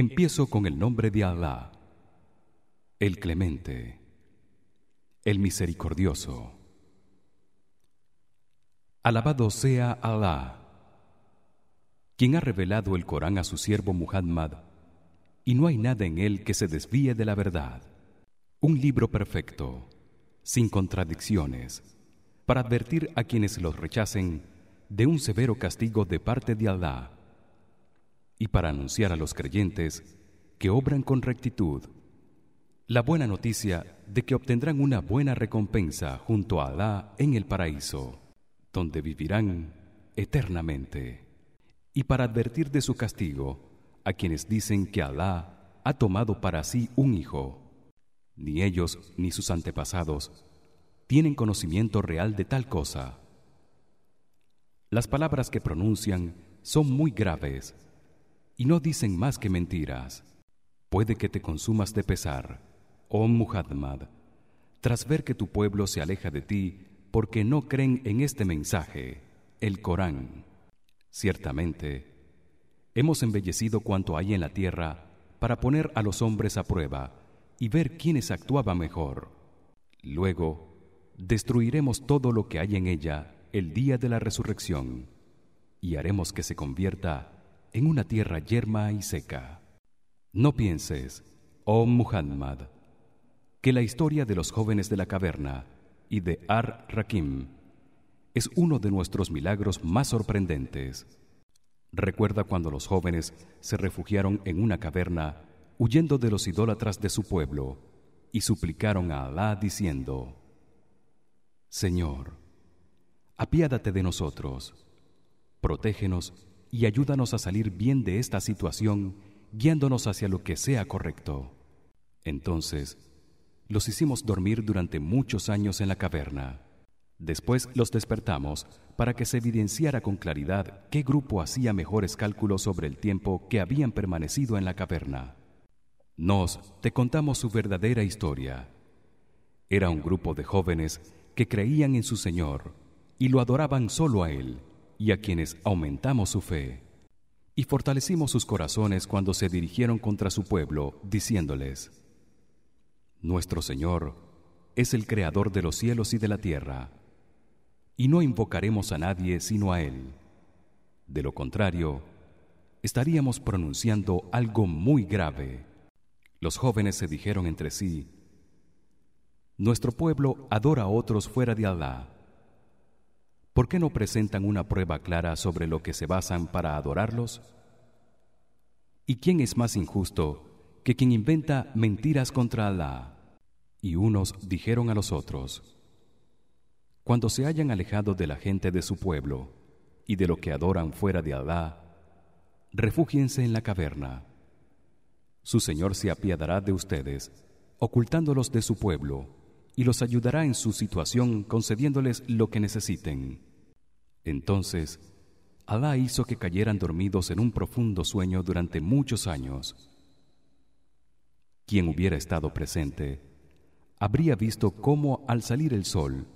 Empiezo con el nombre de Allah, el Clemente, el Misericordioso. Alabado sea Allah, quien ha revelado el Corán a su siervo Muhammad, y no hay nada en él que se desvíe de la verdad. Un libro perfecto, sin contradicciones, para advertir a quienes los rechacen de un severo castigo de parte de Allah y para anunciar a los creyentes que obran con rectitud la buena noticia de que obtendrán una buena recompensa junto a Alá en el paraíso donde vivirán eternamente. Y para advertir de su castigo a quienes dicen que Alá ha tomado para sí un hijo ni ellos ni sus antepasados tienen conocimiento real de tal cosa. Las palabras que pronuncian son muy graves y no dicen más que mentiras. Puede que te consumas de pesar oh Muhammad tras ver que tu pueblo se aleja de ti porque no creen en este mensaje el Corán. Ciertamente hemos embellecido cuanto hay en la tierra para poner a los hombres a prueba y ver quiénes actuaba mejor. Luego destruiremos todo lo que hay en ella el día de la resurrección y haremos que se convierta en una tierra yerma y seca. No pienses, oh Muhammad, que la historia de los jóvenes de la caverna y de Ar-Rakim es uno de nuestros milagros más sorprendentes. Recuerda cuando los jóvenes se refugiaron en una caverna huyendo de los idólatras de su pueblo y suplicaron a Alá diciendo: Señor, apiádate de nosotros, protégenos y ayúdanos a salir bien de esta situación guiándonos hacia lo que sea correcto. Entonces los hicimos dormir durante muchos años en la caverna. Después los despertamos para que se evidenciara con claridad qué grupo hacía mejores cálculos sobre el tiempo que habían permanecido en la caverna. Nos te contamos su verdadera historia. Era un grupo de jóvenes que creían en su Señor y lo adoraban solo a él y a quienes aumentamos su fe. Y fortalecimos sus corazones cuando se dirigieron contra su pueblo diciéndoles Nuestro Señor es el creador de los cielos y de la tierra y no invocaremos a nadie sino a él. De lo contrario estaríamos pronunciando algo muy grave. Los jóvenes se dijeron entre sí Nuestro pueblo adora a otros fuera de Allah ¿Por qué no presentan una prueba clara sobre lo que se basan para adorarlos? ¿Y quién es más injusto que quien inventa mentiras contra Alá? Y unos dijeron a los otros: Cuando se hayan alejado de la gente de su pueblo y de lo que adoran fuera de Alá, refúgiense en la caverna. Su Señor se apiadará de ustedes, ocultándolos de su pueblo, y los ayudará en su situación concediéndoles lo que necesiten. Entonces Alá hizo que cayeran dormidos en un profundo sueño durante muchos años. Quien hubiera estado presente habría visto cómo al salir el sol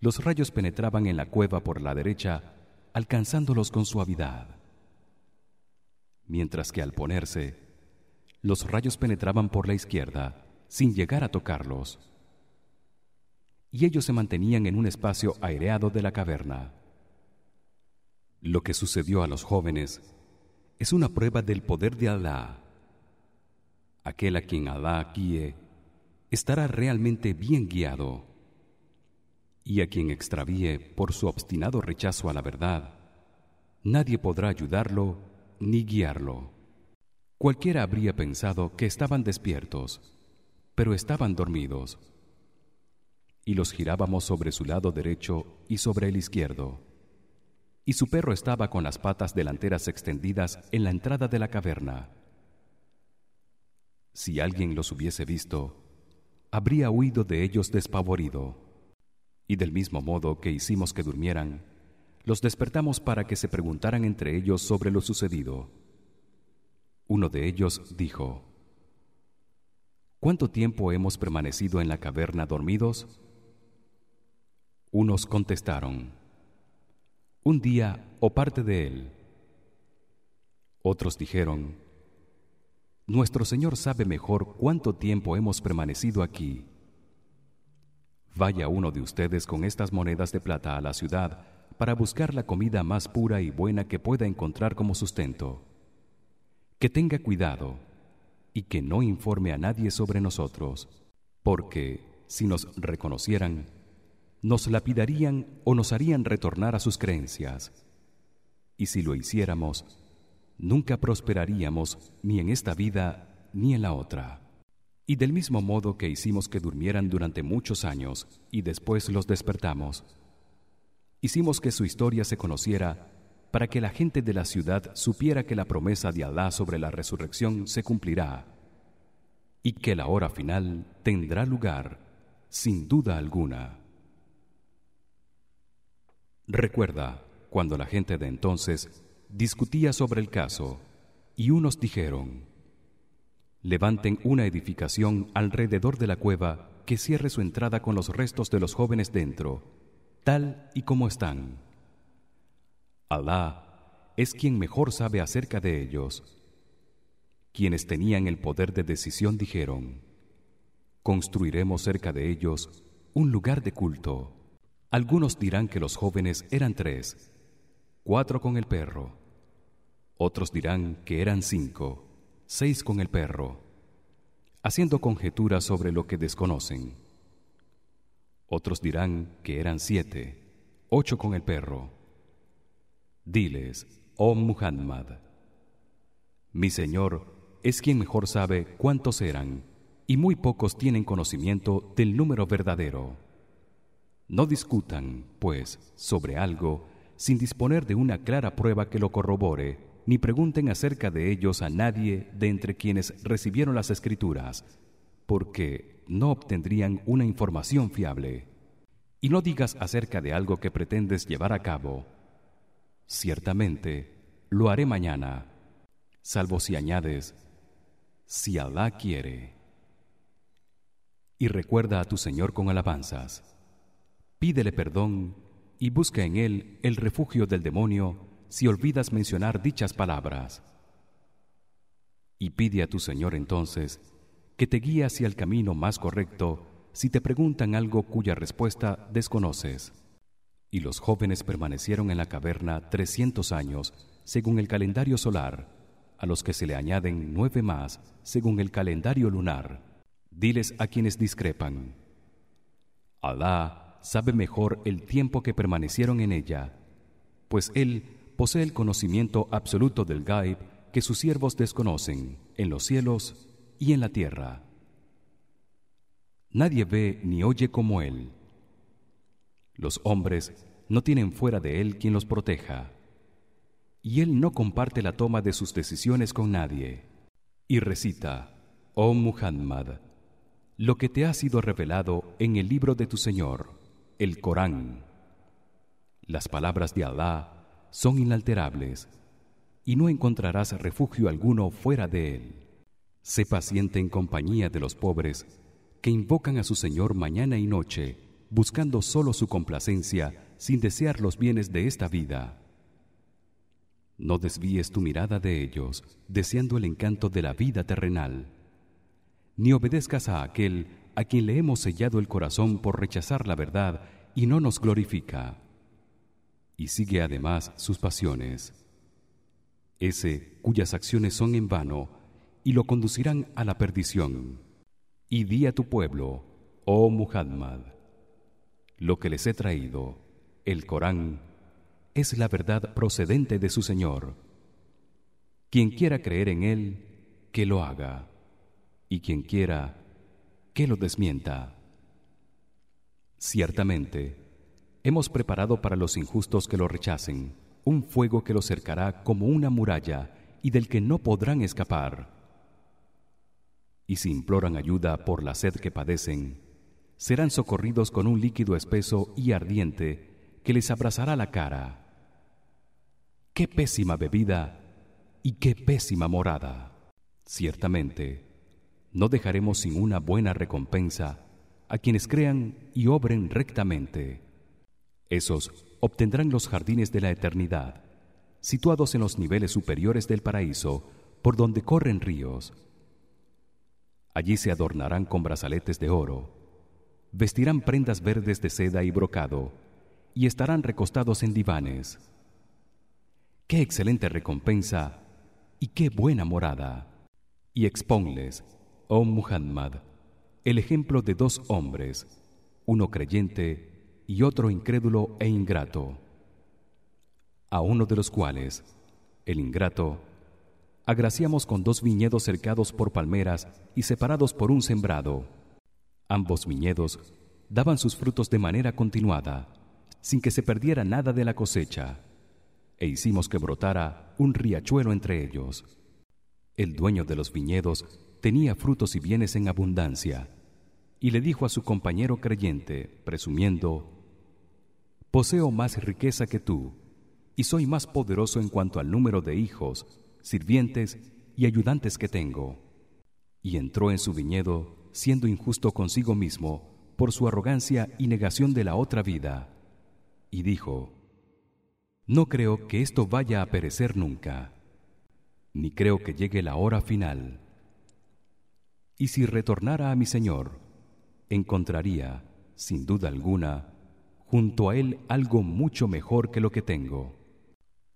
los rayos penetraban en la cueva por la derecha alcanzándolos con suavidad mientras que al ponerse los rayos penetraban por la izquierda sin llegar a tocarlos y ellos se mantenían en un espacio aireado de la caverna lo que sucedió a los jóvenes es una prueba del poder de Alá. Aquel a quien Alá guíe estará realmente bien guiado. Y a quien extravíe por su obstinado rechazo a la verdad, nadie podrá ayudarlo ni guiarlo. Cualquiera habría pensado que estaban despiertos, pero estaban dormidos. Y los girábamos sobre su lado derecho y sobre el izquierdo y su perro estaba con las patas delanteras extendidas en la entrada de la caverna. Si alguien los hubiese visto, habría huido de ellos despavorido. Y del mismo modo que hicimos que durmieran, los despertamos para que se preguntaran entre ellos sobre lo sucedido. Uno de ellos dijo: ¿Cuánto tiempo hemos permanecido en la caverna dormidos? Unos contestaron: un día o parte de él. Otros dijeron: nuestro Señor sabe mejor cuánto tiempo hemos permanecido aquí. Vaya uno de ustedes con estas monedas de plata a la ciudad para buscar la comida más pura y buena que pueda encontrar como sustento. Que tenga cuidado y que no informe a nadie sobre nosotros, porque si nos reconocieran, nos lapidarían o nos harían retornar a sus creencias. Y si lo hiciéramos, nunca prosperaríamos ni en esta vida ni en la otra. Y del mismo modo que hicimos que durmieran durante muchos años y después los despertamos, hicimos que su historia se conociera para que la gente de la ciudad supiera que la promesa de Alá sobre la resurrección se cumplirá y que la hora final tendrá lugar sin duda alguna. Recuerda cuando la gente de entonces discutía sobre el caso y unos dijeron levanten una edificación alrededor de la cueva que cierre su entrada con los restos de los jóvenes dentro tal y como están. Alá es quien mejor sabe acerca de ellos. Quienes tenían el poder de decisión dijeron construiremos cerca de ellos un lugar de culto algunos dirán que los jóvenes eran tres cuatro con el perro. Otros dirán que eran cinco seis con el perro haciendo conjeturas sobre lo que desconocen. Otros dirán que eran siete ocho con el perro. Diles oh Muhammad mi señor es quien mejor sabe cuántos eran y muy pocos tienen conocimiento del número verdadero no discutan pues sobre algo sin disponer de una clara prueba que lo corrobore ni pregunten acerca de ellos a nadie de entre quienes recibieron las escrituras porque no obtendrían una información fiable. Y no digas acerca de algo que pretendes llevar a cabo. Ciertamente lo haré mañana salvo si añades si Alá quiere. Y recuerda a tu Señor con alabanzas pídele perdón y busca en él el refugio del demonio si olvidas mencionar dichas palabras. Y pide a tu Señor entonces que te guíe hacia el camino más correcto si te preguntan algo cuya respuesta desconoces. Y los jóvenes permanecieron en la caverna trescientos años según el calendario solar, a los que se le añaden nueve más según el calendario lunar. Diles a quienes discrepan: Alá sabe mejor el tiempo que permanecieron en ella, pues él posee el conocimiento absoluto del Gaib que sus siervos desconocen en los cielos y en la tierra. Nadie ve ni oye como él. Los hombres no tienen fuera de él quien los proteja, y él no comparte la toma de sus decisiones con nadie. Y recita: Oh Muhammad, lo que te ha sido revelado en el libro de tu Señor el Corán. Las palabras de Alá son inalterables y no encontrarás refugio alguno fuera de él. Sé paciente en compañía de los pobres que invocan a su Señor mañana y noche, buscando solo su complacencia sin desear los bienes de esta vida. No desvíes tu mirada de ellos, deseando el encanto de la vida terrenal, ni obedezcas a aquel a quien le hemos sellado el corazón por rechazar la verdad y no nos glorifica. Y sigue además sus pasiones. Ese cuyas acciones son en vano y lo conducirán a la perdición. Y di a tu pueblo oh Muhammad lo que les he traído el Corán es la verdad procedente de su Señor. Quien quiera creer en él que lo haga. Y quien quiera que lo desmienta. Ciertamente, hemos preparado para los injustos que lo rechacen un fuego que los cercará como una muralla y del que no podrán escapar. Y si imploran ayuda por la sed que padecen, serán socorridos con un líquido espeso y ardiente que les abrazará la cara. Qué pésima bebida y qué pésima morada. Ciertamente, no dejaremos sin una buena recompensa a quienes crean y obren rectamente. Esos obtendrán los jardines de la eternidad, situados en los niveles superiores del paraíso, por donde corren ríos, Allí se adornarán con brazaletes de oro, vestirán prendas verdes de seda y brocado, y estarán recostados en divanes. Qué excelente recompensa y qué buena morada. Y exponles, oh Muhammad, el ejemplo de dos hombres, uno creyente y otro incrédulo e ingrato. A uno de los cuales, el ingrato, agraciamos con dos viñedos cercados por palmeras y separados por un sembrado. Ambos viñedos daban sus frutos de manera continuada, sin que se perdiera nada de la cosecha, e hicimos que brotara un riachuelo entre ellos. El dueño de los viñedos tenía frutos y bienes en abundancia, y le dijo a su compañero creyente, presumiendo: Poseo más riqueza que tú, y soy más poderoso en cuanto al número de hijos sirvientes y ayudantes que tengo. Y entró en su viñedo siendo injusto consigo mismo por su arrogancia y negación de la otra vida. Y dijo: No creo que esto vaya a perecer nunca, ni creo que llegue la hora final. Y si retornara a mi Señor, encontraría, sin duda alguna, junto a él algo mucho mejor que lo que tengo.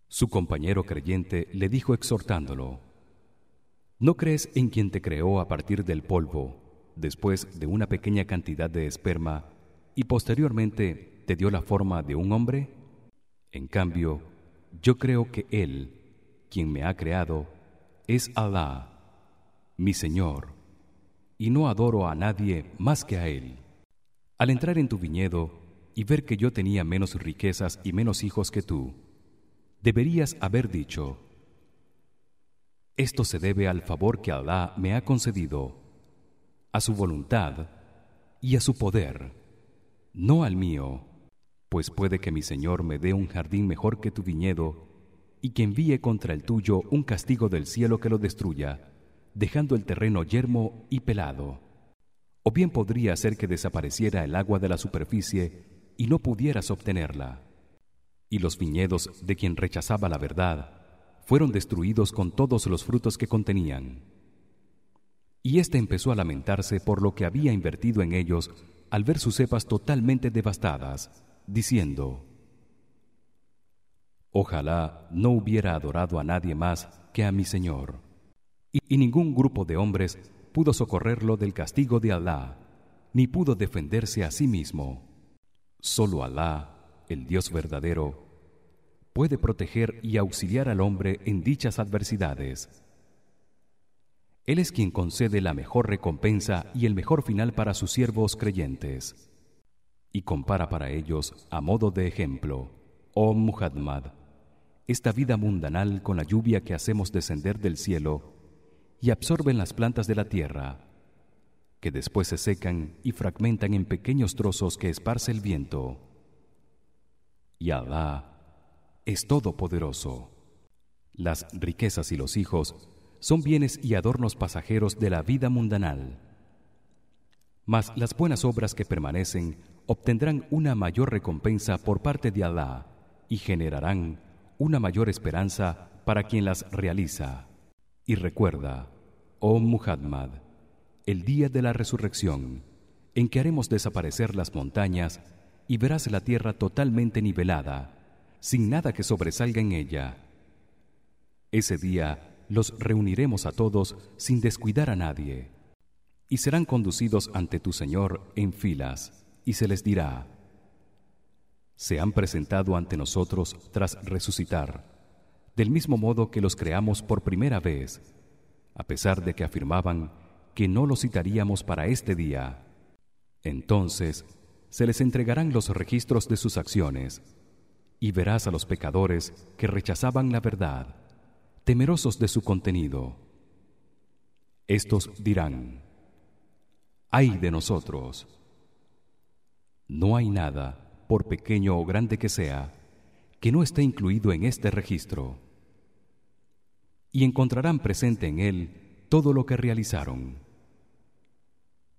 Su compañero creyente le dijo exhortándolo: ¿No crees en quien te creó a partir del polvo, después de una pequeña cantidad de esperma y posteriormente te dio la forma de un hombre? En cambio, yo creo que él, quien me ha creado, es Alá, mi Señor, y no adoro a nadie más que a él. Al entrar en tu viñedo y ver que yo tenía menos riquezas y menos hijos que tú, deberías haber dicho esto se debe al favor que Alá me ha concedido a su voluntad y a su poder no al mío pues puede que mi Señor me dé un jardín mejor que tu viñedo y que envíe contra el tuyo un castigo del cielo que lo destruya dejando el terreno yermo y pelado o bien podría ser que desapareciera el agua de la superficie y no pudieras obtenerla y los viñedos de quien rechazaba la verdad fueron destruidos con todos los frutos que contenían. Y éste empezó a lamentarse por lo que había invertido en ellos al ver sus cepas totalmente devastadas, diciendo: Ojalá no hubiera adorado a nadie más que a mi Señor. Y, ningún grupo de hombres pudo socorrerlo del castigo de Alá, ni pudo defenderse a sí mismo. Solo Alá el Dios verdadero, puede proteger y auxiliar al hombre en dichas adversidades. Él es quien concede la mejor recompensa y el mejor final para sus siervos creyentes. Y compara para ellos, a modo de ejemplo, oh Muhammad, esta vida mundanal con la lluvia que hacemos descender del cielo y absorben las plantas de la tierra, que después se secan y fragmentan en pequeños trozos que esparce el viento y Alá es todopoderoso. Las riquezas y los hijos son bienes y adornos pasajeros de la vida mundanal. Mas las buenas obras que permanecen obtendrán una mayor recompensa por parte de Alá y generarán una mayor esperanza para quien las realiza. Y recuerda, oh Muhammad, el día de la resurrección, en que haremos desaparecer las montañas y verás la tierra totalmente nivelada, sin nada que sobresalga en ella. Ese día los reuniremos a todos sin descuidar a nadie, y serán conducidos ante tu Señor en filas, y se les dirá: Se han presentado ante nosotros tras resucitar, del mismo modo que los creamos por primera vez, a pesar de que afirmaban que no los citaríamos para este día. Entonces se les entregarán los registros de sus acciones y verás a los pecadores que rechazaban la verdad temerosos de su contenido. Estos dirán ay de nosotros. No hay nada por pequeño o grande que sea que no esté incluido en este registro y encontrarán presente en él todo lo que realizaron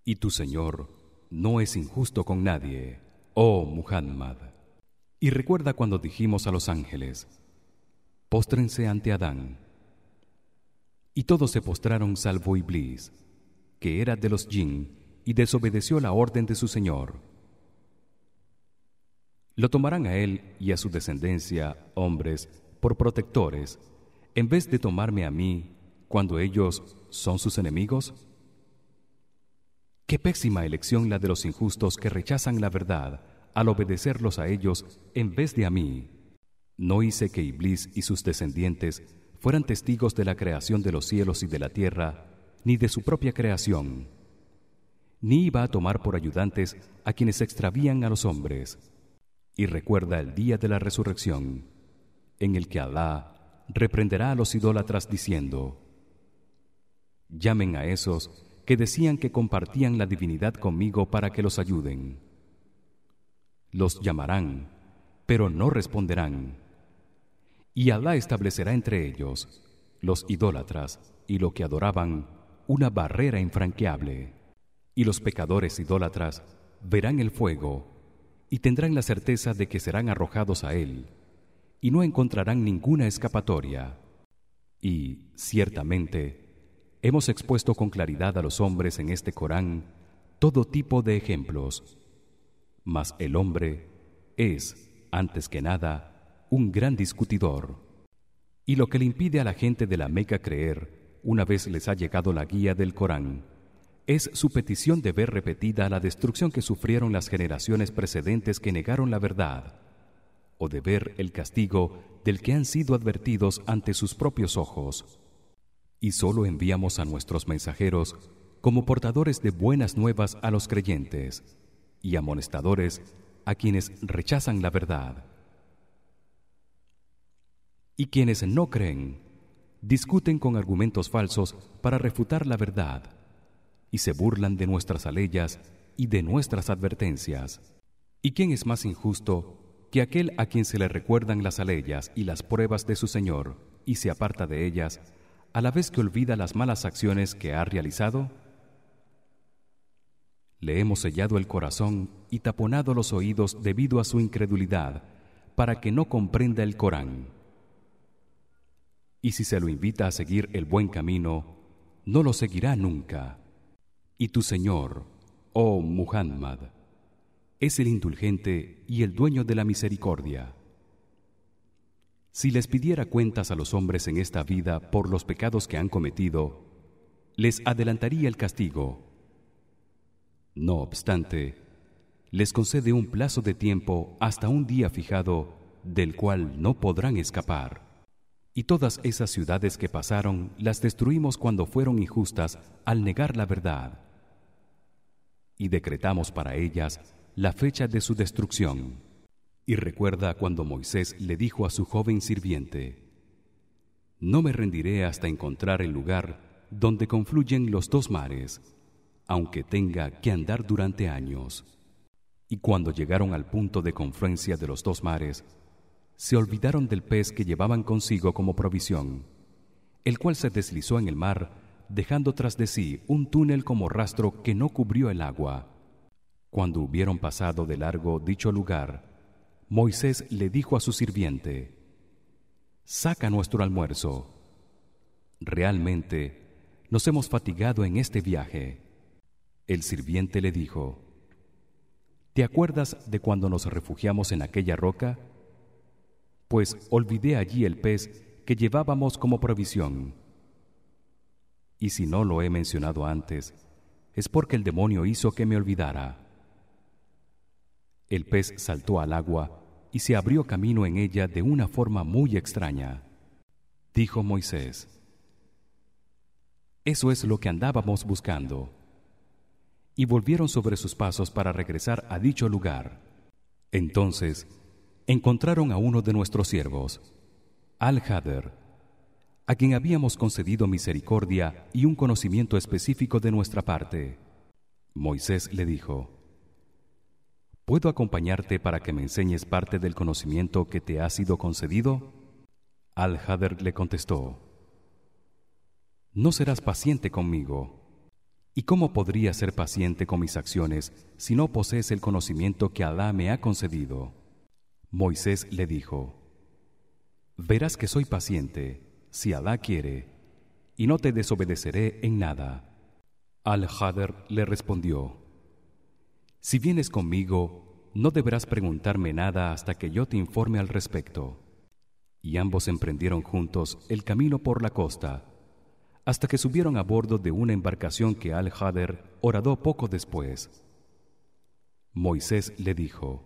y tu Señor no es injusto con nadie, oh Muhammad. Y recuerda cuando dijimos a los ángeles: Póstrense ante Adán. Y todos se postraron salvo Iblis, que era de los jinn y desobedeció la orden de su Señor. Lo tomarán a él y a su descendencia, hombres, por protectores, en vez de tomarme a mí cuando ellos son sus enemigos? Qué pésima elección la de los injustos que rechazan la verdad al obedecerlos a ellos en vez de a mí. No hice que Iblis y sus descendientes fueran testigos de la creación de los cielos y de la tierra, ni de su propia creación. Ni iba a tomar por ayudantes a quienes extravían a los hombres. Y recuerda el día de la resurrección, en el que Alá reprenderá a los idólatras diciendo: Llamen a esos que decían que compartían la divinidad conmigo para que los ayuden. Los llamarán, pero no responderán. Y Alá establecerá entre ellos, los idólatras y lo que adoraban, una barrera infranqueable. Y los pecadores idólatras verán el fuego y tendrán la certeza de que serán arrojados a él y no encontrarán ninguna escapatoria. Y ciertamente hemos expuesto con claridad a los hombres en este Corán todo tipo de ejemplos. Mas el hombre es antes que nada un gran discutidor. Y lo que le impide a la gente de la Meca creer una vez les ha llegado la guía del Corán es su petición de ver repetida la destrucción que sufrieron las generaciones precedentes que negaron la verdad o de ver el castigo del que han sido advertidos ante sus propios ojos y solo enviamos a nuestros mensajeros como portadores de buenas nuevas a los creyentes y amonestadores a quienes rechazan la verdad. Y quienes no creen discuten con argumentos falsos para refutar la verdad y se burlan de nuestras aleyas y de nuestras advertencias. ¿Y quién es más injusto que aquel a quien se le recuerdan las aleyas y las pruebas de su Señor y se aparta de ellas? a la vez que olvida las malas acciones que ha realizado? Le hemos sellado el corazón y taponado los oídos debido a su incredulidad, para que no comprenda el Corán. Y si se lo invita a seguir el buen camino, no lo seguirá nunca. Y tu Señor, oh Muhammad, es el indulgente y el dueño de la misericordia. Si les pidiera cuentas a los hombres en esta vida por los pecados que han cometido, les adelantaría el castigo. No obstante, les concede un plazo de tiempo hasta un día fijado del cual no podrán escapar. Y todas esas ciudades que pasaron las destruimos cuando fueron injustas al negar la verdad. Y decretamos para ellas la fecha de su destrucción. Y recuerda cuando Moisés le dijo a su joven sirviente: No me rendiré hasta encontrar el lugar donde confluyen los dos mares, aunque tenga que andar durante años. Y cuando llegaron al punto de confluencia de los dos mares, se olvidaron del pez que llevaban consigo como provisión, el cual se deslizó en el mar, dejando tras de sí un túnel como rastro que no cubrió el agua. Cuando hubieron pasado de largo dicho lugar, Moisés le dijo a su sirviente: Saca nuestro almuerzo. Realmente nos hemos fatigado en este viaje. El sirviente le dijo: ¿Te acuerdas de cuando nos refugiamos en aquella roca? Pues olvidé allí el pez que llevábamos como provisión. Y si no lo he mencionado antes, es porque el demonio hizo que me olvidara. El pez saltó al agua y se abrió camino en ella de una forma muy extraña. Dijo Moisés: Eso es lo que andábamos buscando. Y volvieron sobre sus pasos para regresar a dicho lugar. Entonces encontraron a uno de nuestros siervos, Al-Hader, a quien habíamos concedido misericordia y un conocimiento específico de nuestra parte. Moisés le dijo: ¿Puedo acompañarte para que me enseñes parte del conocimiento que te ha sido concedido? Al-Hader le contestó: No serás paciente conmigo. ¿Y cómo podría ser paciente con mis acciones si no posees el conocimiento que Alá me ha concedido? Moisés le dijo: Verás que soy paciente, si Alá quiere, y no te desobedeceré en nada. Al-Hader le respondió: Si vienes conmigo, no deberás preguntarme nada hasta que yo te informe al respecto. Y ambos emprendieron juntos el camino por la costa hasta que subieron a bordo de una embarcación que Al-Hader horadó poco después. Moisés le dijo: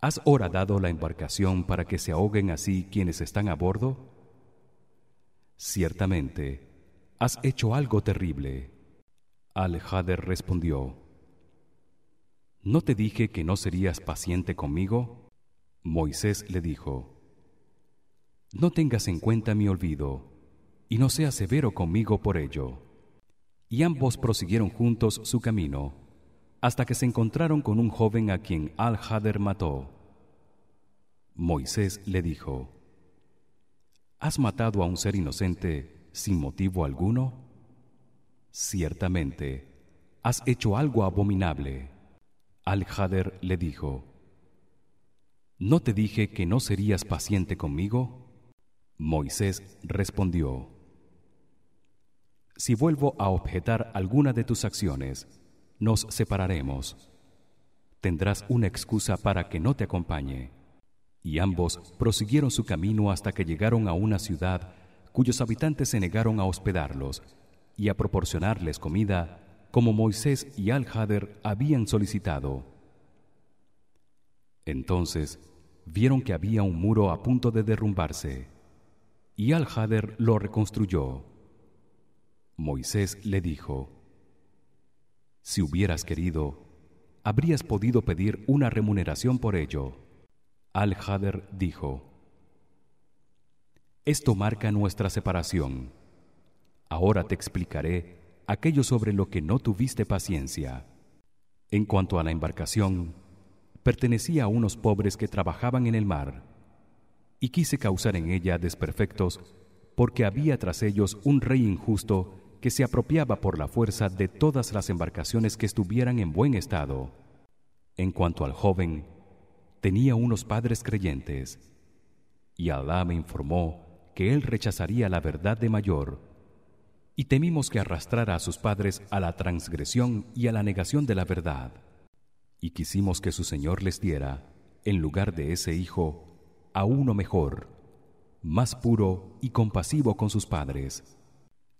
¿Has horadado la embarcación para que se ahoguen así quienes están a bordo? Ciertamente, has hecho algo terrible. Al-Hader respondió: ¿No te dije que no serías paciente conmigo? Moisés le dijo: No tengas en cuenta mi olvido y no seas severo conmigo por ello. Y ambos prosiguieron juntos su camino hasta que se encontraron con un joven a quien Al-Hader mató. Moisés le dijo: ¿Has matado a un ser inocente sin motivo alguno? Ciertamente, has hecho algo abominable. Al-Hader le dijo: ¿No te dije que no serías paciente conmigo? Moisés respondió: Si vuelvo a objetar alguna de tus acciones, nos separaremos. Tendrás una excusa para que no te acompañe. Y ambos prosiguieron su camino hasta que llegaron a una ciudad cuyos habitantes se negaron a hospedarlos y a proporcionarles comida como Moisés y Al-Hader habían solicitado. Entonces vieron que había un muro a punto de derrumbarse y Al-Hader lo reconstruyó. Moisés le dijo: Si hubieras querido, habrías podido pedir una remuneración por ello. Al-Hader dijo: Esto marca nuestra separación. Ahora te explicaré aquello sobre lo que no tuviste paciencia. En cuanto a la embarcación, pertenecía a unos pobres que trabajaban en el mar, y quise causar en ella desperfectos porque había tras ellos un rey injusto que se apropiaba por la fuerza de todas las embarcaciones que estuvieran en buen estado. En cuanto al joven, tenía unos padres creyentes, y Alá me informó que él rechazaría la verdad de mayor y temimos que arrastrara a sus padres a la transgresión y a la negación de la verdad. Y quisimos que su Señor les diera en lugar de ese hijo a uno mejor más puro y compasivo con sus padres.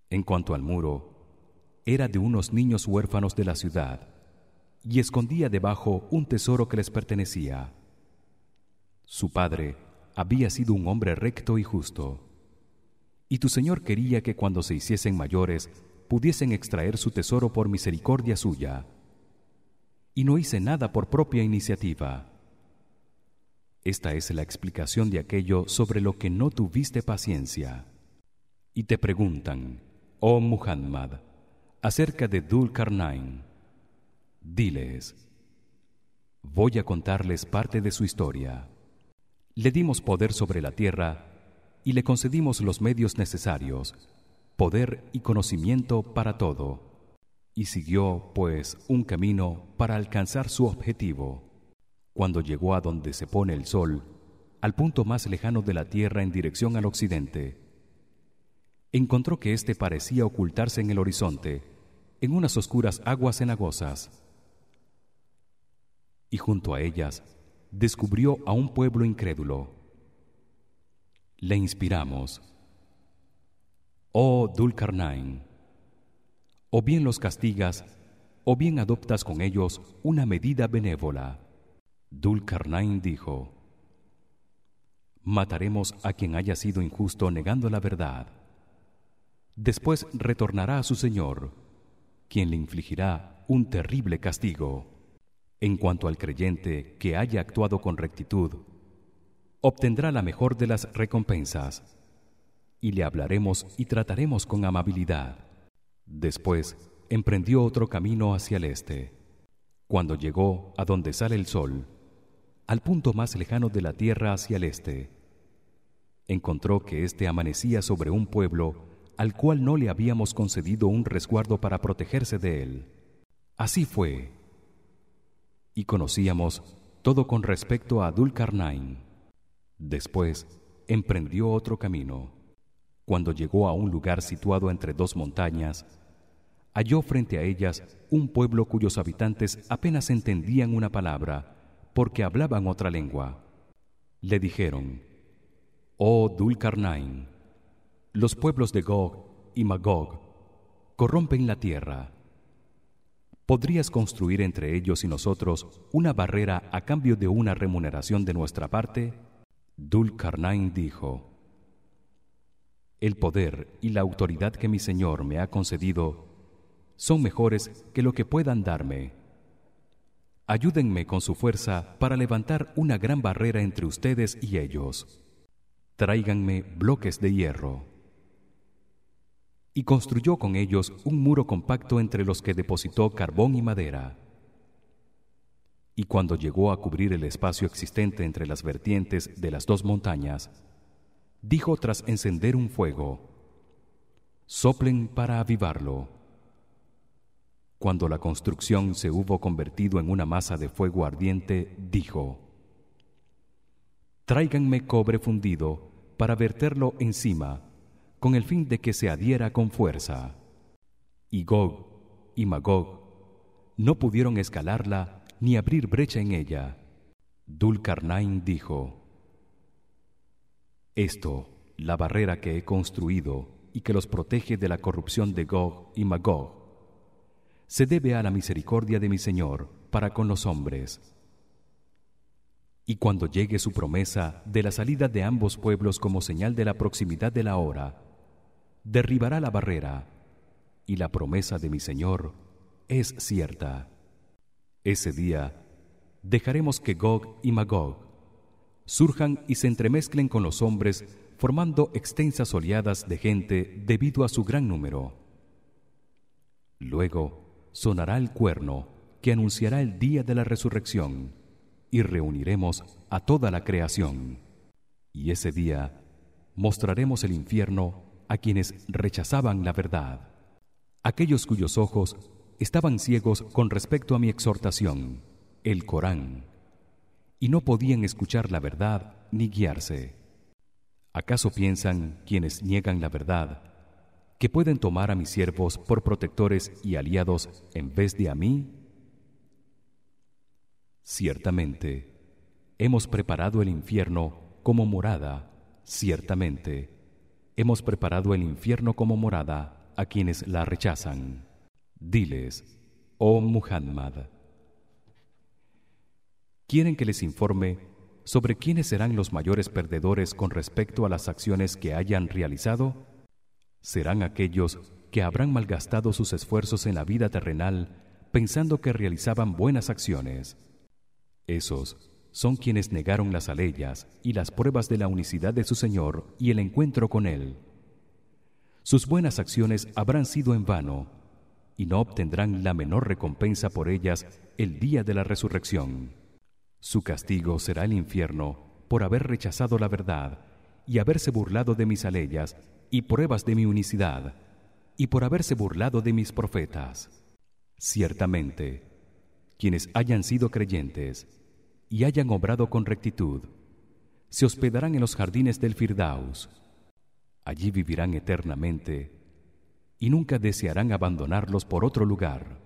En cuanto al muro era de unos niños huérfanos de la ciudad y escondía debajo un tesoro que les pertenecía. Su padre había sido un hombre recto y justo y tu Señor quería que cuando se hiciesen mayores pudiesen extraer su tesoro por misericordia suya. Y no hice nada por propia iniciativa. Esta es la explicación de aquello sobre lo que no tuviste paciencia. Y te preguntan, oh Muhammad, acerca de Dul Karnain. Diles: Voy a contarles parte de su historia. Le dimos poder sobre la tierra y le concedimos los medios necesarios, poder y conocimiento para todo. Y siguió, pues, un camino para alcanzar su objetivo. Cuando llegó a donde se pone el sol, al punto más lejano de la tierra en dirección al occidente, encontró que éste parecía ocultarse en el horizonte, en unas oscuras aguas cenagosas. Y junto a ellas descubrió a un pueblo incrédulo le inspiramos. Oh Dulcarnain o bien los castigas o bien adoptas con ellos una medida benévola. Dulcarnain dijo mataremos a quien haya sido injusto negando la verdad. Después retornará a su señor quien le infligirá un terrible castigo. En cuanto al creyente que haya actuado con rectitud obtendrá la mejor de las recompensas. Y le hablaremos y trataremos con amabilidad. Después emprendió otro camino hacia el este. Cuando llegó a donde sale el sol al punto más lejano de la tierra hacia el este encontró que éste amanecía sobre un pueblo al cual no le habíamos concedido un resguardo para protegerse de él. Así fue. Y conocíamos todo con respecto a Dulcarnain Después emprendió otro camino. Cuando llegó a un lugar situado entre dos montañas, halló frente a ellas un pueblo cuyos habitantes apenas entendían una palabra porque hablaban otra lengua. Le dijeron oh Dulcarnain los pueblos de Gog y Magog corrompen la tierra. Podrías construir entre ellos y nosotros una barrera a cambio de una remuneración de nuestra parte Dulcarnain dijo El poder y la autoridad que mi Señor me ha concedido son mejores que lo que puedan darme. Ayúdenme con su fuerza para levantar una gran barrera entre ustedes y ellos. Tráiganme bloques de hierro. Y construyó con ellos un muro compacto entre los que depositó carbón y madera y cuando llegó a cubrir el espacio existente entre las vertientes de las dos montañas dijo tras encender un fuego soplen para avivarlo cuando la construcción se hubo convertido en una masa de fuego ardiente dijo tráiganme cobre fundido para verterlo encima con el fin de que se adhiera con fuerza y Gog y Magog no pudieron escalarla ni abrir brecha en ella. Dulcarnain dijo Esto la barrera que he construido y que los protege de la corrupción de Gog y Magog se debe a la misericordia de mi Señor para con los hombres. Y cuando llegue su promesa de la salida de ambos pueblos como señal de la proximidad de la hora derribará la barrera y la promesa de mi Señor es cierta ese día dejaremos que Gog y Magog surjan y se entremezclen con los hombres formando extensas oleadas de gente debido a su gran número. Luego sonará el cuerno que anunciará el día de la resurrección y reuniremos a toda la creación. Y ese día mostraremos el infierno a quienes rechazaban la verdad aquellos cuyos ojos estaban ciegos con respecto a mi exhortación el Corán y no podían escuchar la verdad ni guiarse. Acaso piensan quienes niegan la verdad que pueden tomar a mis siervos por protectores y aliados en vez de a mí ciertamente hemos preparado el infierno como morada ciertamente hemos preparado el infierno como morada a quienes la rechazan diles oh Muhammad. Quieren que les informe sobre quiénes serán los mayores perdedores con respecto a las acciones que hayan realizado. Serán aquellos que habrán malgastado sus esfuerzos en la vida terrenal pensando que realizaban buenas acciones. Esos son quienes negaron las aleyas y las pruebas de la unicidad de su Señor y el encuentro con él. Sus buenas acciones habrán sido en vano y no obtendrán la menor recompensa por ellas el día de la resurrección. Su castigo será el infierno por haber rechazado la verdad y haberse burlado de mis aleyas y pruebas de mi unicidad y por haberse burlado de mis profetas. Ciertamente, quienes hayan sido creyentes y hayan obrado con rectitud se hospedarán en los jardines del Firdaus allí vivirán eternamente y nunca desearán abandonarlos por otro lugar.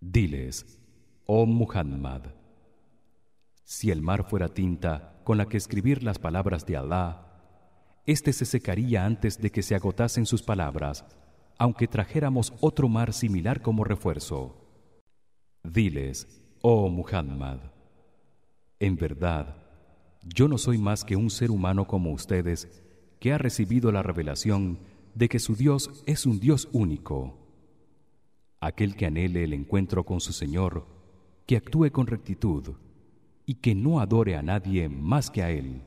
Diles oh Muhammad si el mar fuera tinta con la que escribir las palabras de Alá éste se secaría antes de que se agotasen sus palabras aunque trajéramos otro mar similar como refuerzo. Diles oh Muhammad en verdad, yo no soy más que un ser humano como ustedes que ha recibido la revelación de que su Dios es un Dios único. Aquel que anhele el encuentro con su Señor, que actúe con rectitud y que no adore a nadie más que a él.